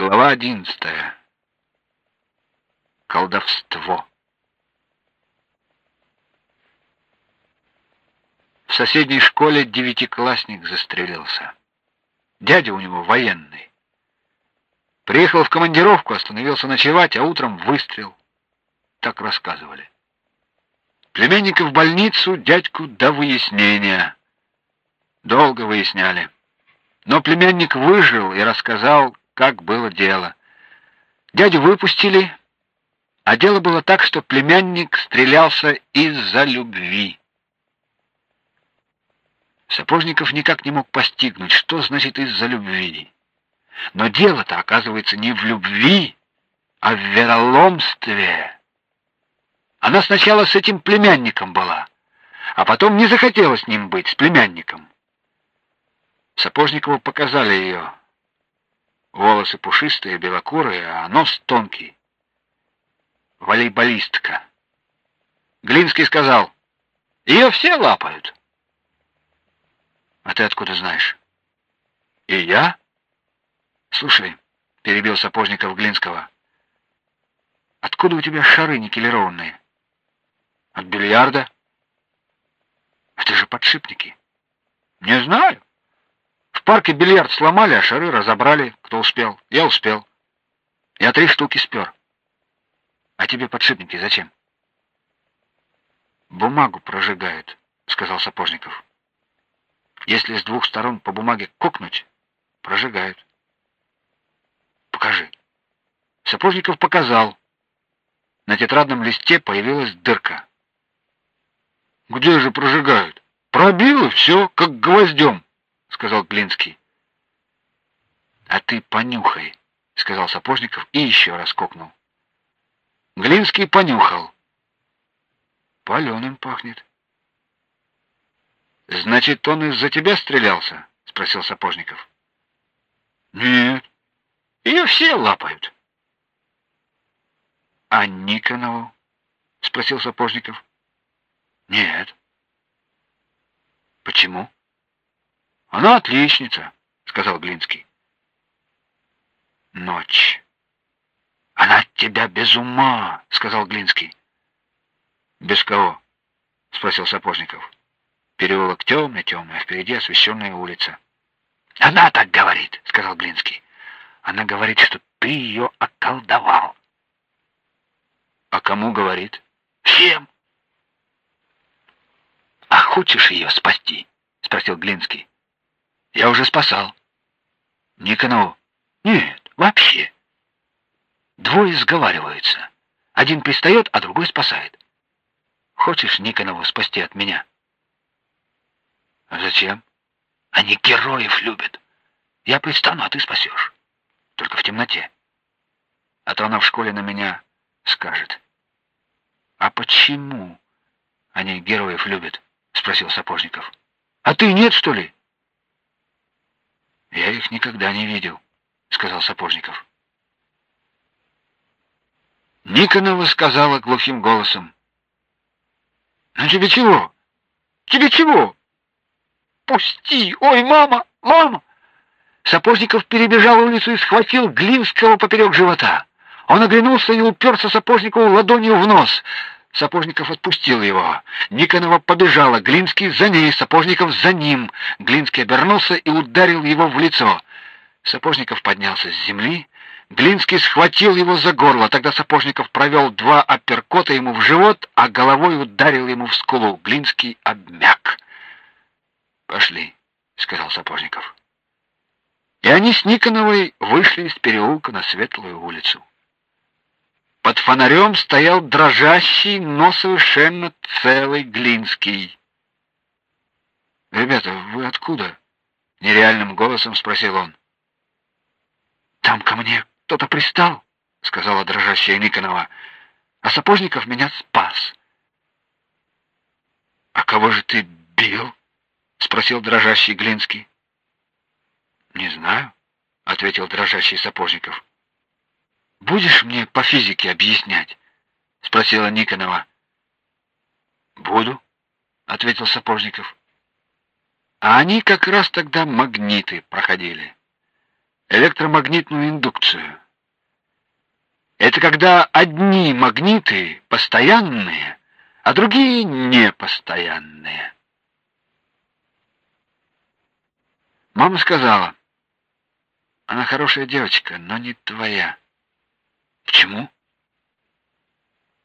Глава одиннадцатая. Колдовство. В соседней школе девятиклассник застрелился. Дядя у него военный. Приехал в командировку, остановился ночевать, а утром выстрел. Так рассказывали. Племянника в больницу, дядьку до выяснения. Долго выясняли. Но племянник выжил и рассказал, как было дело. Дядю выпустили, а дело было так, что племянник стрелялся из-за любви. Сапожников никак не мог постигнуть, что значит из-за любви. Но дело-то оказывается не в любви, а в вероломстве. Она сначала с этим племянником была, а потом не захотела с ним быть, с племянником. Сапожникову показали ее. Волосы пушистые, белокурые, а нос тонкий. Волейболистка. Глинский сказал: «Ее все лапают". А ты откуда знаешь? И я? Слушай, перебил Сапожников Глинского. Откуда у тебя шары никелированные? От бильярда? Это же подшипники. Не знаю. Парке бильярд сломали, а шары разобрали, кто успел. Я успел. Я три штуки спер. А тебе подшипники зачем? Бумагу прожигают, сказал Сапожников. Если с двух сторон по бумаге кокнуть, прожигают. Покажи. Сапожников показал. На тетрадном листе появилась дырка. Где же прожигают? Пробил и все, как гвоздем, сказал Глинский. А ты понюхай, сказал Сапожников и еще раз кокнул. Глинский понюхал. Паленым пахнет. Значит, он из-за тебя стрелялся? спросил Сапожников. Нет. Ее все лапают. А Никонову? спросил Сапожников. Нет. Почему? Она отличница, сказал Глинский. Ночь. Она от тебя без ума, сказал Глинский. Без кого? спросил Сапожников. Переулок темный-темный, а впереди освещенная улица. Она так говорит, сказал Глинский. Она говорит, что ты ее околдовал. А кому говорит? Всем. А хочешь ее спасти? спросил Глинский. Я уже спасал. Никонову? Нет, вообще. Двое сговариваются. Один пристает, а другой спасает. Хочешь Никонову спасти от меня? А зачем? Они героев любят. Я пристану, а ты спасешь. Только в темноте. А то она в школе на меня скажет. А почему они героев любят? спросил Сапожников. А ты нет, что ли? Я их никогда не видел, сказал Сапожников. Никонова сказала глухим голосом: "Ну тебе чего? Тебе чего? Пусти! Ой, мама! Мама!" Сапожников перебежал улицу и схватил Глинского поперек живота. Он оглянулся и уперся Сапожникову ладонью в нос. Сапожников отпустил его. Никонова побежала, Глинский за ней, Сапожников за ним. Глинский обернулся и ударил его в лицо. Сапожников поднялся с земли, Глинский схватил его за горло. Тогда Сапожников провел два апперкота ему в живот, а головой ударил ему в скулу. Глинский обмяк. "Пошли", сказал Сапожников. И они с Никоновой вышли из переулка на светлую улицу. Под фонарем стоял дрожащий, но совершенно целый Глинский. "Ребята, вы откуда?" нереальным голосом спросил он. "Там ко мне кто-то пристал", сказала дрожащая Никонова. "А Сапожников меня спас". "А кого же ты бил?" спросил дрожащий Глинский. "Не знаю", ответил дрожащий Сапожников. Будешь мне по физике объяснять? спросила Никонова. Буду, ответил Сапожников. А они как раз тогда магниты проходили. электромагнитную индукцию. Это когда одни магниты постоянные, а другие непостоянные. Мама сказала: "Она хорошая девочка, но не твоя". Почему?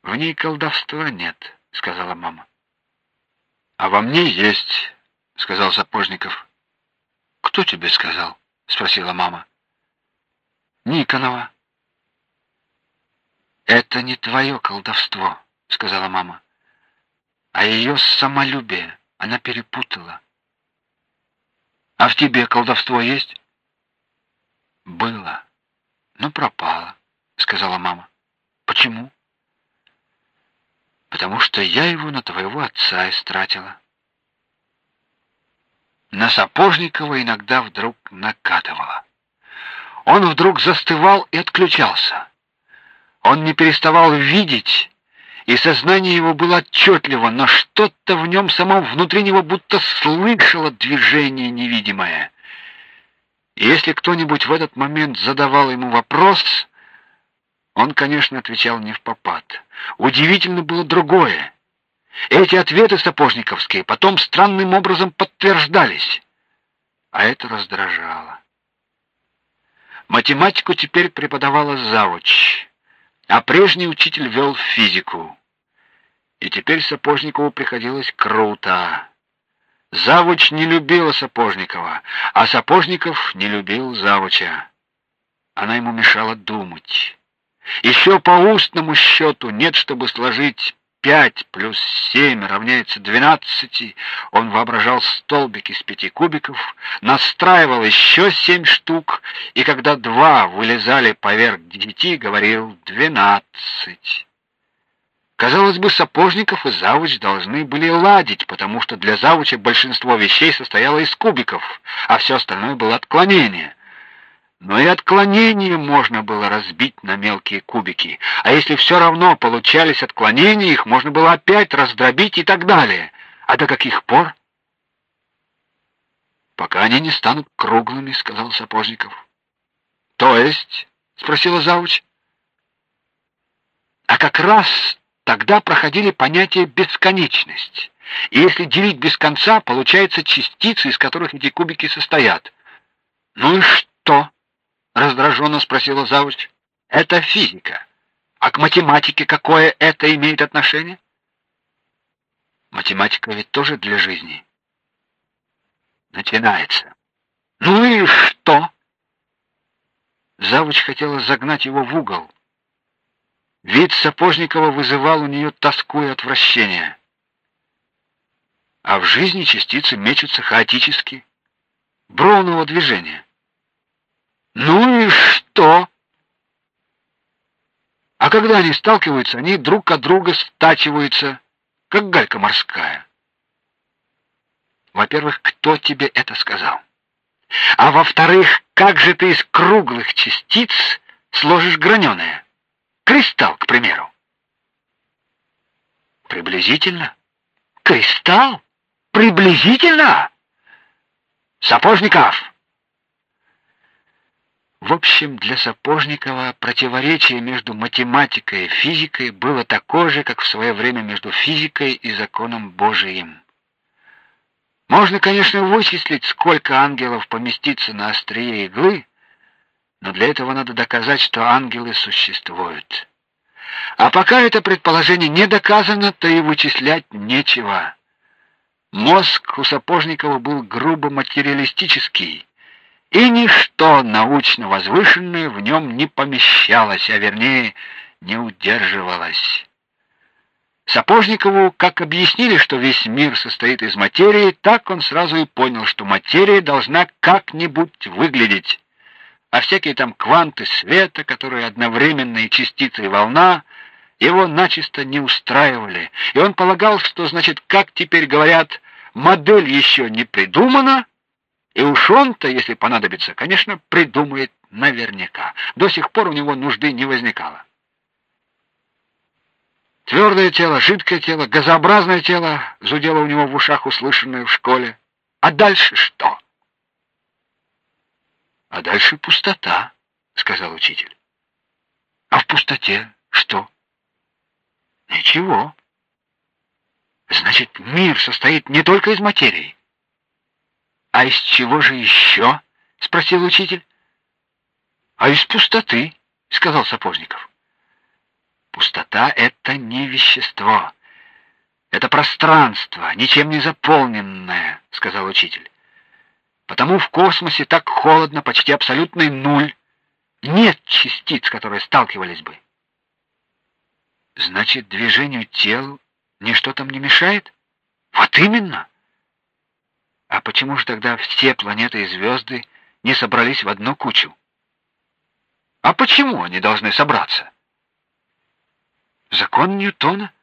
В ней колдовства нет, сказала мама. А во мне есть, сказал Сапожников. Кто тебе сказал? спросила мама. Никонова. Это не твое колдовство, сказала мама. А ее самолюбие она перепутала. А в тебе колдовство есть? Было, но пропало, сказала мама. Почему? Потому что я его на твоего отца истратила. На Сапожникова иногда вдруг накатывало. Он вдруг застывал и отключался. Он не переставал видеть, и сознание его было отчетливо, но что-то в нем самом внутри него будто слышало движение невидимое. И если кто-нибудь в этот момент задавал ему вопрос, он, конечно, отвечал не в попад. Удивительно было другое. Эти ответы сапожниковские потом странным образом подтверждались, а это раздражало. Математику теперь преподавала завуч а прежний учитель вел физику. И теперь Сапожникову приходилось круто. Завуч не любила Сапожникова, а Сапожников не любил завуча. Она ему мешала думать. Еще по устному счету нет, чтобы сложить 5 плюс 7 равняется 12. Он воображал столбик из пяти кубиков, настраивал еще семь штук, и когда два вылезали поверх десяти, говорил 12. Казалось бы, Сапожников и Завуч должны были ладить, потому что для Завуча большинство вещей состояло из кубиков, а все остальное было отклонение. Но и отклонения можно было разбить на мелкие кубики. А если все равно получались отклонения, их можно было опять раздробить и так далее. А до каких пор? Пока они не станут круглыми, сказал Сапожников. То есть, спросила завуч. А как раз тогда проходили понятие бесконечность. И если делить без конца, получается частицы, из которых эти кубики состоят. Ну и что? Раздраженно спросила завуч. Это физика. А к математике какое это имеет отношение? Математика ведь тоже для жизни. Начинается. Ну и что? Завуч хотела загнать его в угол. Вид Сапожникова вызывал у нее тоску и отвращение. А в жизни частицы мечутся хаотически, броунового движения. Ну и что? А когда они сталкиваются, они друг от друга стачиваются, как галька морская. Во-первых, кто тебе это сказал? А во-вторых, как же ты из круглых частиц сложишь граненое? Кристалл, к примеру. Приблизительно. Кристалл? Приблизительно? Сапожников, в общем, для Сапожникова противоречие между математикой и физикой было такое же, как в свое время между физикой и законом Божиим. Можно, конечно, вычислить, сколько ангелов поместится на острие иглы, но для этого надо доказать, что ангелы существуют. А пока это предположение не доказано, то и вычислять нечего. Мозг у Сапожникова был грубо материалистический и ничто научно возвышенное в нем не помещалось, а вернее, не удерживалось. Сапожникову, как объяснили, что весь мир состоит из материи, так он сразу и понял, что материя должна как-нибудь выглядеть. А всякие там кванты света, которые одновременно и частица, и волна, его начисто не устраивали. И он полагал, что значит, как теперь говорят, модель еще не придумана, и уж он-то, если понадобится, конечно, придумает наверняка. До сих пор у него нужды не возникало. Твердое тело, жидкое тело, газообразное тело зудело у него в ушах услышанное в школе. А дальше что? А дальше пустота, сказал учитель. А в пустоте что? Ничего. Значит, мир состоит не только из материи. А из чего же еще? спросил учитель. А из пустоты, сказал Сапожников. Пустота это не вещество. Это пространство, ничем не заполненное, сказал учитель. Потому в космосе так холодно, почти абсолютный нуль. Нет частиц, которые сталкивались бы. Значит, движению тел ничто там не мешает? Вот именно. А почему же тогда все планеты и звезды не собрались в одну кучу? А почему они должны собраться? Закон Ньютона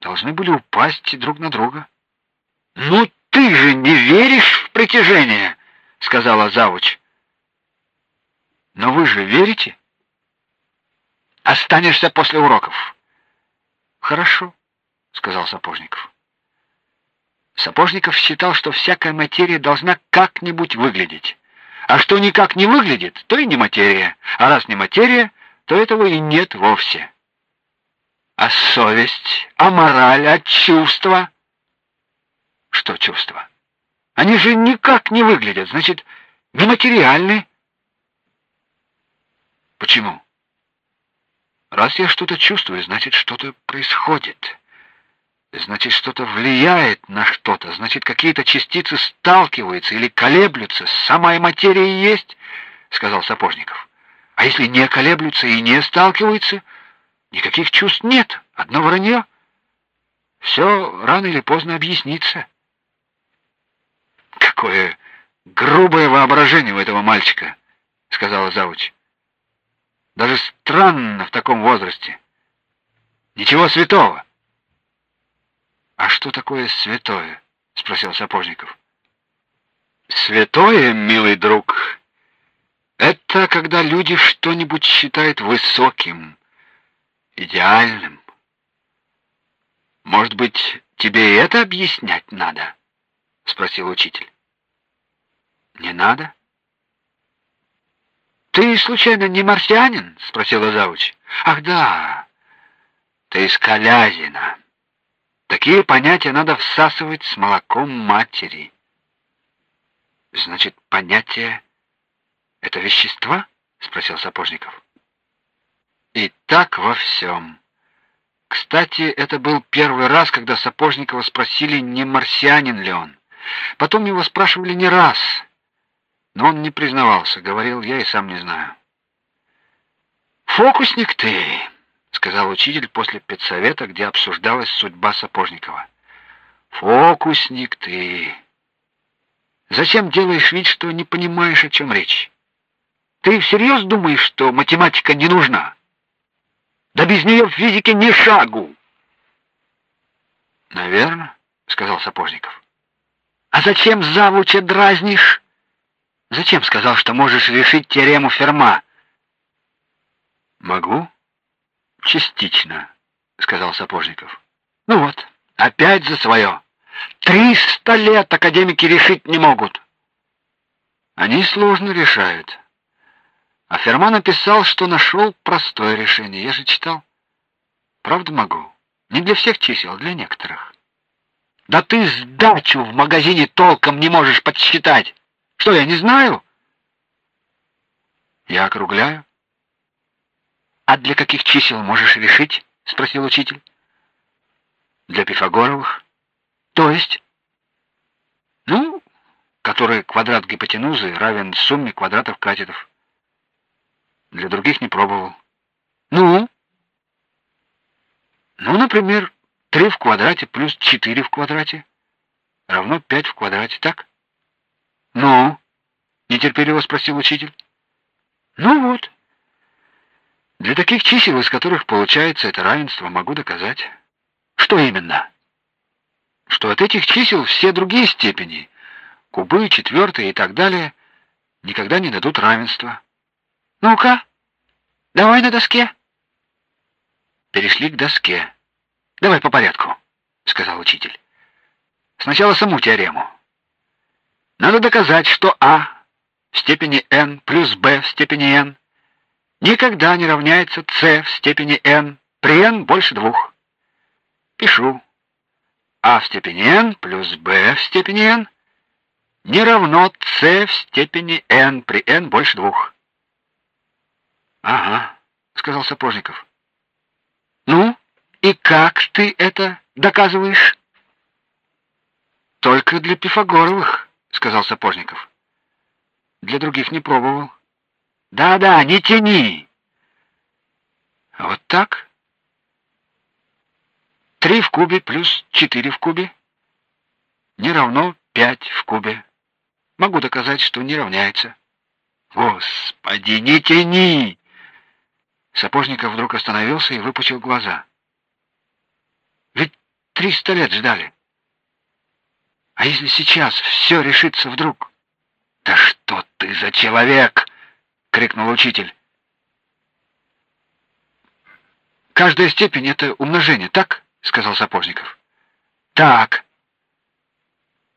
должны были упасть друг на друга. Ну ты же не веришь в притяжение, сказала завуч. Но вы же верите? Останешься после уроков. Хорошо, сказал Сапожников. Сапожников считал, что всякая материя должна как-нибудь выглядеть. А что никак не выглядит, то и не материя. А раз не материя, то этого и нет вовсе. А совесть, а мораль, а чувства? Что чувства? Они же никак не выглядят, значит, нематериальны. Почему? Раз я что-то чувствую, значит, что-то происходит. Значит, что-то влияет на что-то, значит, какие-то частицы сталкиваются или колеблются. Сама и материя есть, сказал Сапожников. А если не колеблются и не сталкиваются, никаких чувств нет, одно вранье. Все рано или поздно объяснится. Какое грубое воображение у этого мальчика, сказала завуч. Даже странно в таком возрасте. Ничего святого. А что такое святое? спросил Сапожников. Святое, милый друг, это когда люди что-нибудь считают высоким, идеальным. Может быть, тебе и это объяснять надо? спросил учитель. Не надо? Ты случайно не марсианин? спросила завуч. Ах, да. Ты из Калязина. Такие понятия надо всасывать с молоком матери. Значит, понятие это вещества? спросил Сапожников. И так во всем. Кстати, это был первый раз, когда Сапожникова спросили, не марсианин ли он. Потом его спрашивали не раз. Но он не признавался, говорил: "Я и сам не знаю". "Фокусник ты", сказал учитель после педсовета, где обсуждалась судьба Сапожникова. "Фокусник ты. Зачем делаешь вид, что не понимаешь, о чем речь? Ты всерьез думаешь, что математика не нужна? Да без нее в физике ни шагу". "Наверно", сказал Сапожников. "А зачем завуча дразнишь?" Зачем сказал, что можешь решить теорему Ферма? Могу? Частично, сказал Сапожников. Ну вот, опять за свое. Триста лет академики решить не могут. Они сложно решают. А Ферма написал, что нашел простое решение. Я же читал. Правда могу. Не для всех чисел, для некоторых. Да ты сдачу в магазине толком не можешь подсчитать. Что, я не знаю? Я округляю. А для каких чисел можешь решить? спросил учитель. Для Пифагоровых. То есть ну, который квадрат гипотенузы равен сумме квадратов катетов. Для других не пробовал. Ну, ну, например, 3 в квадрате плюс 4 в квадрате равно 5 в квадрате, так? Ну, нетерпеливо спросил учитель. Ну вот. Для таких чисел, из которых получается это равенство, могу доказать. Что именно? Что от этих чисел все другие степени, кубы, четвертые и так далее, никогда не дадут равенства. Ну-ка, давай на доске. Перешли к доске. Давай по порядку, сказал учитель. Сначала саму теорему. Надо доказать, что А в степени n плюс b в степени n никогда не равняется c в степени n при n больше двух. Пишу. а в степени n плюс b в степени n не равно c в степени n при n больше двух. Ага, сказал Сапожников. Ну, и как ты это доказываешь? Только для Пифагоровых, сказал Сапожников. Для других не пробовал. Да-да, не тяни. Вот так? Три в кубе плюс четыре в кубе не равно пять в кубе. Могу доказать, что не равняется. Господи, не тяни. Сапожников вдруг остановился и выпучил глаза. Ведь триста лет ждали. А если сейчас все решится вдруг? Да что ты за человек, крикнул учитель. Каждая степень это умножение, так? сказал Сапожников. Так.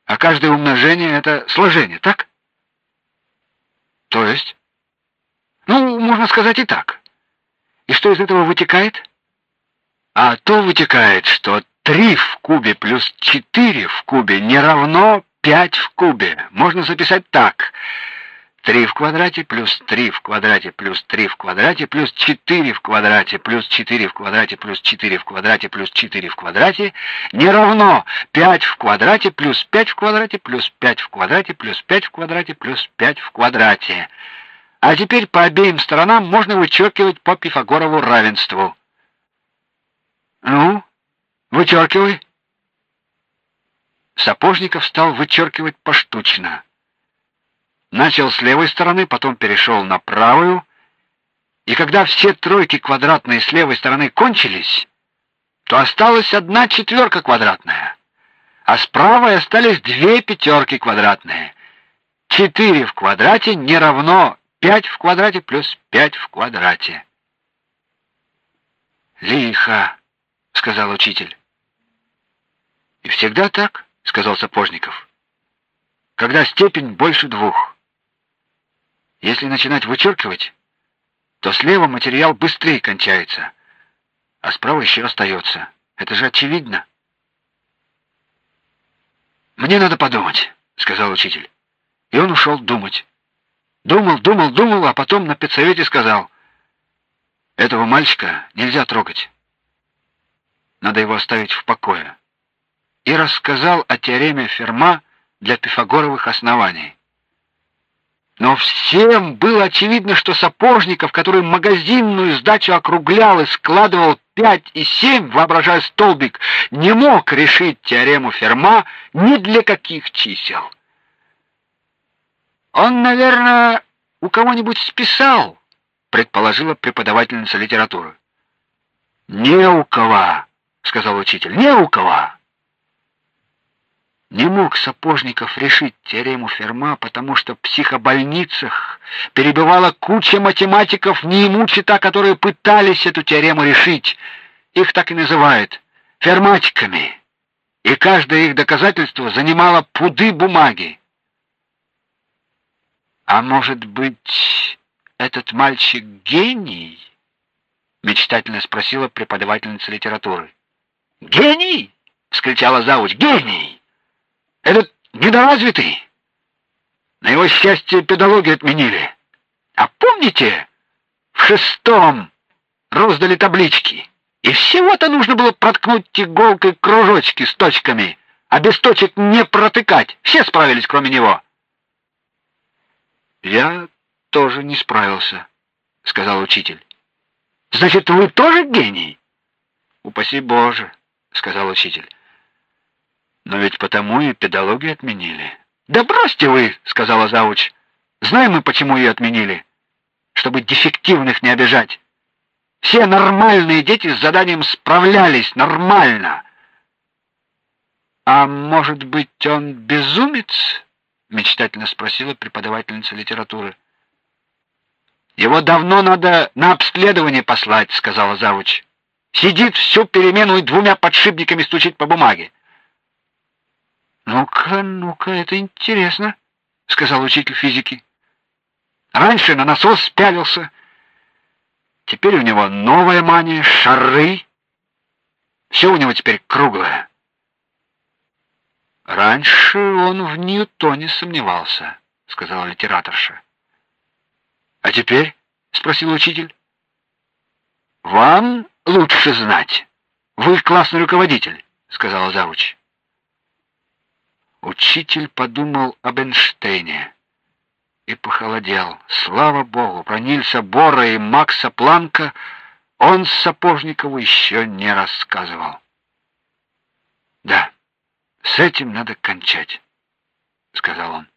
А каждое умножение это сложение, так? То есть? Ну, можно сказать и так. И что из этого вытекает? А то вытекает, что 3 в кубе плюс 4 в кубе не равно 5 в кубе. Можно записать так: 3 в квадрате плюс 3 в квадрате плюс 3 в квадрате плюс 4 в квадрате плюс 4 в квадрате плюс 4 в квадрате плюс 4 в квадрате не равно 5 в квадрате плюс 5 в квадрате плюс 5 в квадрате плюс 5 в квадрате плюс 5 в квадрате. А теперь по обеим сторонам можно вычеркивать по Пифагорову равенству. Ну, вычеркивай. Сапожников стал вычеркивать поштучно. Начал с левой стороны, потом перешел на правую, и когда все тройки квадратные с левой стороны кончились, то осталась одна четверка квадратная, а с правой остались две пятерки квадратные. Четыре в квадрате не равно пять в квадрате плюс пять в квадрате. Лихо, сказал учитель. И всегда так, сказал Сапожников. Когда степень больше двух. Если начинать вычеркивать, то слева материал быстрее кончается, а справа еще остается. Это же очевидно. Мне надо подумать, сказал учитель. И он ушел думать. Думал, думал, думал, а потом на педсовете сказал: "Этого мальчика нельзя трогать. Надо его оставить в покое". И рассказал о теореме Ферма для пифагоровых оснований. Но всем было очевидно, что Сапожников, который магазинную сдачу округлял и складывал пять и семь, воображая столбик, не мог решить теорему Ферма ни для каких чисел. Он, наверное, у кого-нибудь списал, предположила преподавательница литературы. Не у кого, сказал учитель. Не у кого. Не мог Сапожников решить теорему Ферма, потому что в психобольницах перебывала куча математиков, не ему чита, которые пытались эту теорему решить. Их так и называют ферматиками. И каждое их доказательство занимало пуды бумаги. А может быть, этот мальчик гений? мечтательно спросила преподавательница литературы. Гений? вскричала завуч. Гений! Этот недоразвитый. На его счастье педагоги отменили. А помните, в шестом роздали таблички, и всего-то нужно было проткнуть иголкой кружочки с точками, а без точек не протыкать. Все справились, кроме него. Я тоже не справился, сказал учитель. Значит, вы тоже гений? Упаси Боже, сказал учитель. Но ведь потому и педагогию отменили. Да бросьте вы, сказала завуч. Знаем мы, почему ее отменили. Чтобы дефективных не обижать. Все нормальные дети с заданием справлялись нормально. А может быть, он безумец? мечтательно спросила преподавательница литературы. Его давно надо на обследование послать, сказала завуч. Сидит всю перемену и двумя подшипниками стучит по бумаге. Ну-ка, ну-ка, это интересно, сказал учитель физики. Раньше на насос пялился. Теперь у него новая мания шары. Все у него теперь круглое. Раньше он в Ньютоне сомневался, сказала литераторша. А теперь, спросил учитель. Вам лучше знать. Вы классный руководитель, сказала завуч. Учитель подумал об Эйнштейне и похолодел. Слава богу, про Нильса Бора и Макса Планка он Сапожникову еще не рассказывал. Да. С этим надо кончать, сказал он.